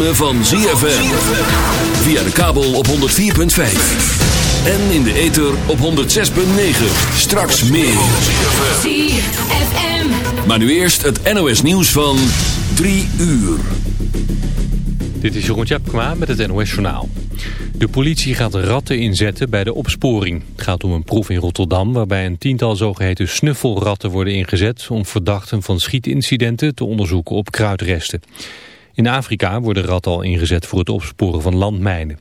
ritme van ZFM. Via de kabel op 104.5. En in de ether op 106.9. Straks meer. ZFM. Maar nu eerst het NOS nieuws van 3 uur. Dit is Jeroen Tjepkema met het NOS Journaal. De politie gaat ratten inzetten bij de opsporing. Het gaat om een proef in Rotterdam waarbij een tiental zogeheten snuffelratten worden ingezet... om verdachten van schietincidenten te onderzoeken op kruidresten. In Afrika worden ratten al ingezet voor het opsporen van landmijnen.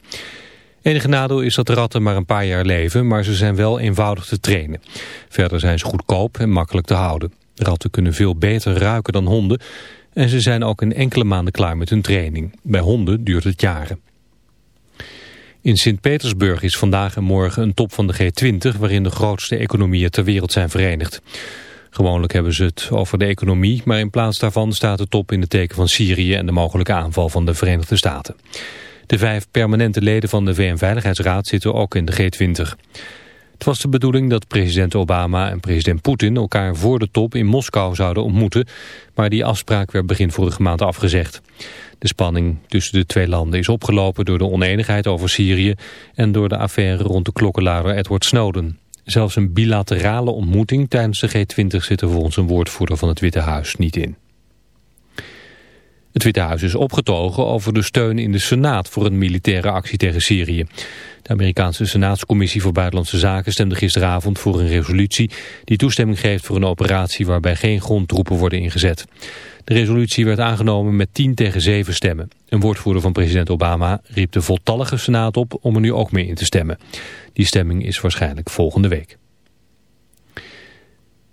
Enige nadeel is dat ratten maar een paar jaar leven, maar ze zijn wel eenvoudig te trainen. Verder zijn ze goedkoop en makkelijk te houden. Ratten kunnen veel beter ruiken dan honden en ze zijn ook in enkele maanden klaar met hun training. Bij honden duurt het jaren. In Sint-Petersburg is vandaag en morgen een top van de G20... waarin de grootste economieën ter wereld zijn verenigd. Gewoonlijk hebben ze het over de economie... maar in plaats daarvan staat de top in het teken van Syrië... en de mogelijke aanval van de Verenigde Staten. De vijf permanente leden van de VN-veiligheidsraad zitten ook in de G20. Het was de bedoeling dat president Obama en president Poetin elkaar voor de top in Moskou zouden ontmoeten, maar die afspraak werd begin vorige maand afgezegd. De spanning tussen de twee landen is opgelopen door de oneenigheid over Syrië en door de affaire rond de klokkenluider Edward Snowden. Zelfs een bilaterale ontmoeting tijdens de G20 zit er volgens een woordvoerder van het Witte Huis niet in. Het Witte Huis is opgetogen over de steun in de Senaat voor een militaire actie tegen Syrië. De Amerikaanse Senaatscommissie voor Buitenlandse Zaken stemde gisteravond voor een resolutie die toestemming geeft voor een operatie waarbij geen grondtroepen worden ingezet. De resolutie werd aangenomen met 10 tegen 7 stemmen. Een woordvoerder van president Obama riep de voltallige Senaat op om er nu ook mee in te stemmen. Die stemming is waarschijnlijk volgende week.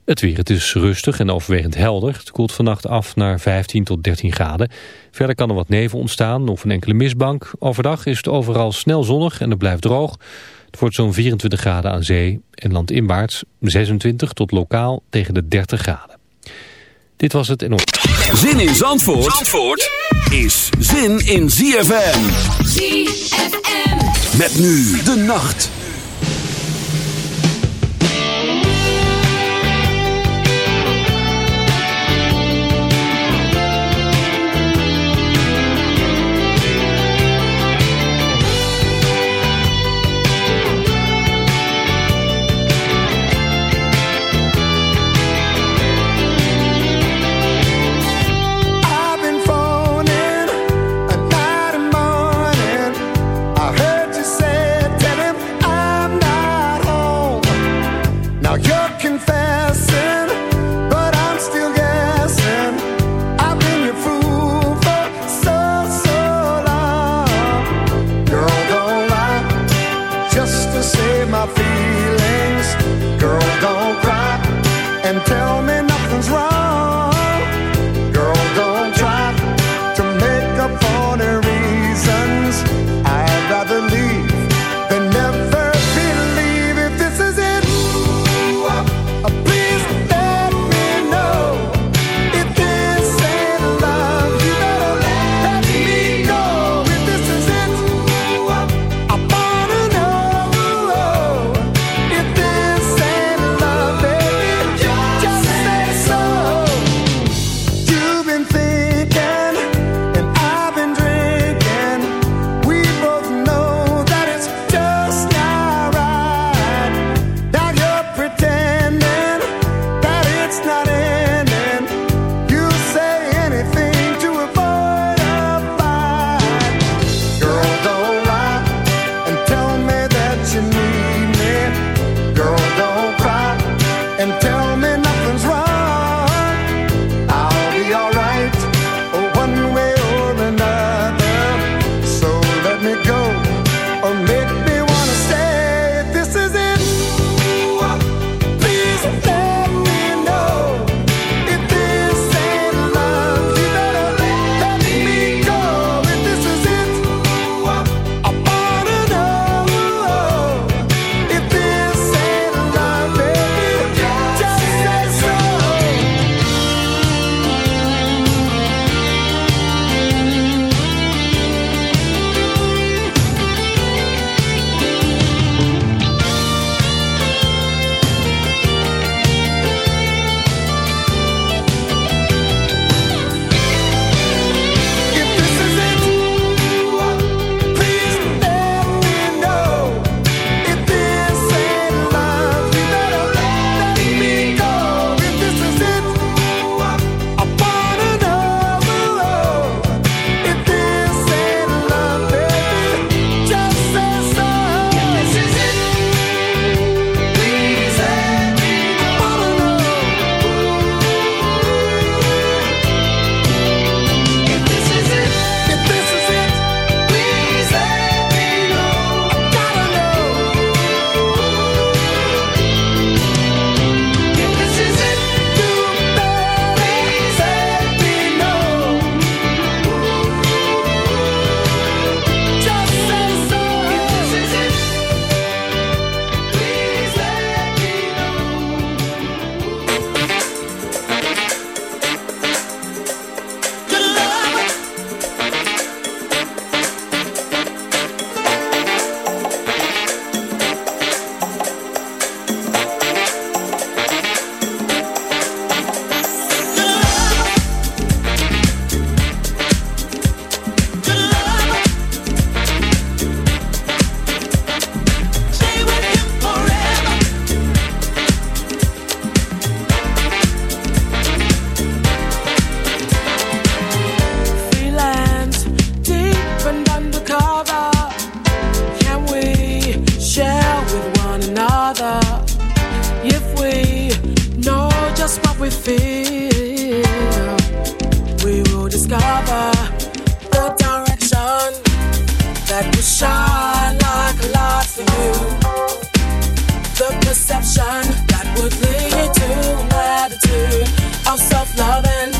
Het weer, het is rustig en overwegend helder. Het koelt vannacht af naar 15 tot 13 graden. Verder kan er wat nevel ontstaan of een enkele mistbank. Overdag is het overal snel zonnig en het blijft droog. Het wordt zo'n 24 graden aan zee en landinwaarts 26 tot lokaal tegen de 30 graden. Dit was het en Zin in Zandvoort, Zandvoort is zin in ZFM. ZFM. Met nu de nacht. will shine like a light for you. The perception that would lead to an attitude of self-loving.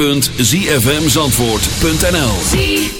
www.zfmzandvoort.nl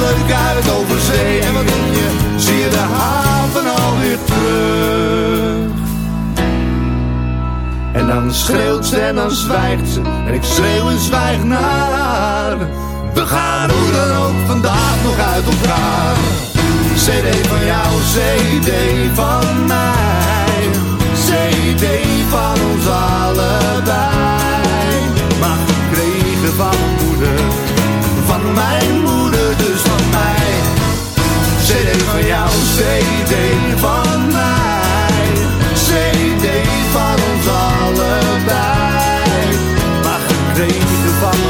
leuk uit over zee. En wat denk je, zie je de haven alweer terug. En dan schreeuwt ze en dan zwijgt ze. En ik schreeuw en zwijg naar. We gaan hoe dan ook vandaag nog uit elkaar. CD van jou, CD van mij. CD van ons allebei. Maar gekregen van moeder. Van mijn moeder. CD van jou, CD van mij. CD van ons allebei. Maar mijn moeder. Van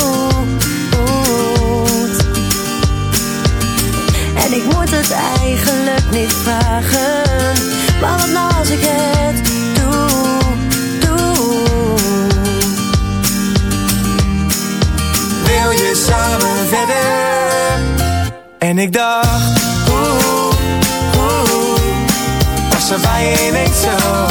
En ik moet het eigenlijk niet vragen. Maar wat nou als ik het doe, doe. Wil je samen verder? En ik dacht, oeh, oeh. Was er bij je ineens zo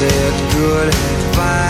said goodbye,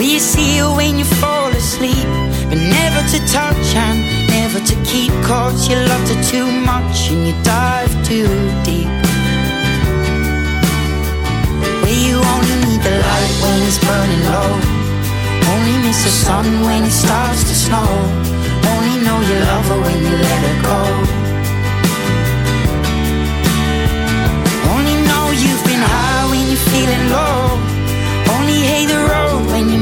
You see her when you fall asleep? But never to touch and never to keep. Cause you loved her too much and you dive too deep. Where you only need the light when it's burning low only miss the sun when it starts to snow. Only know you love her when you let her go. Only know you've been high when you're feeling low. Only hate the road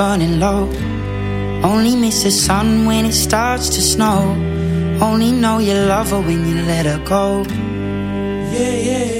Burning low. Only miss the sun when it starts to snow. Only know you love her when you let her go. Yeah, yeah,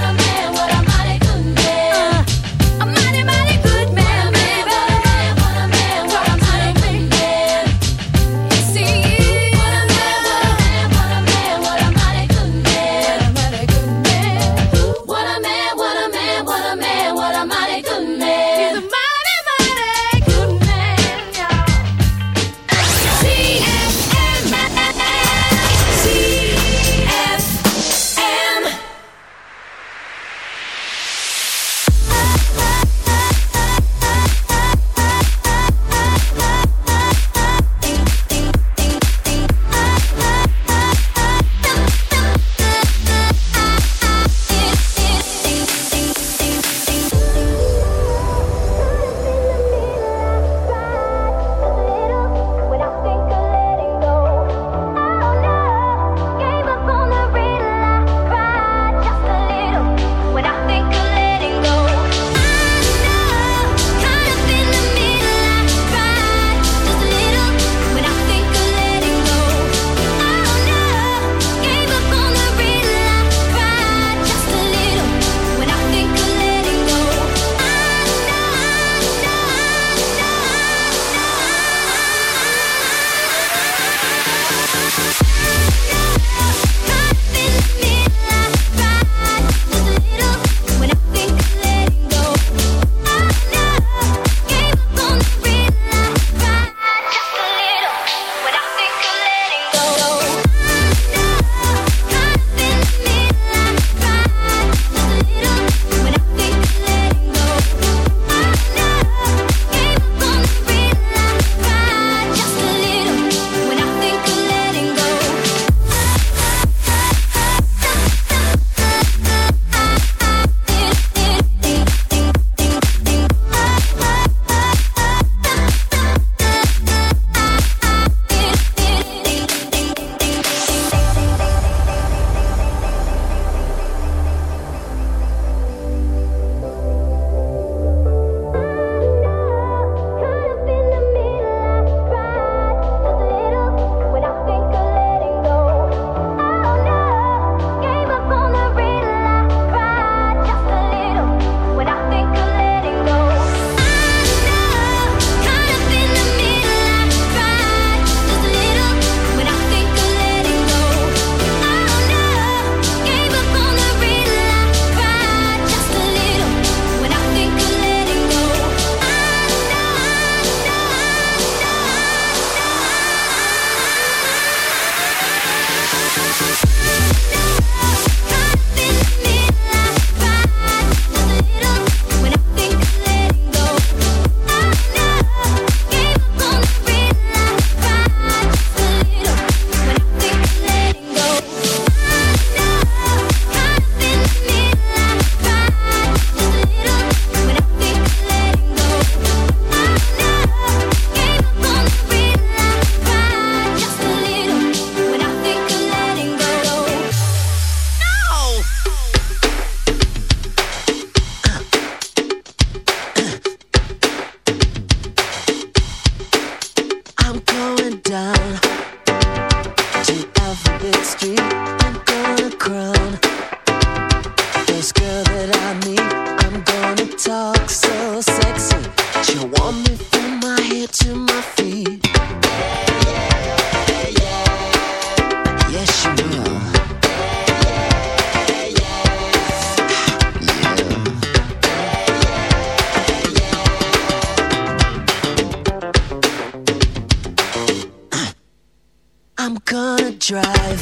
drive.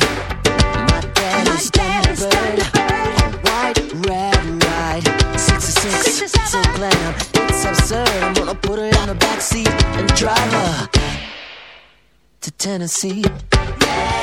My dad is Thunderbird. White, red, ride. 66, six six, so glam. It's absurd. I'm gonna put her in the backseat and drive her to Tennessee. Yeah.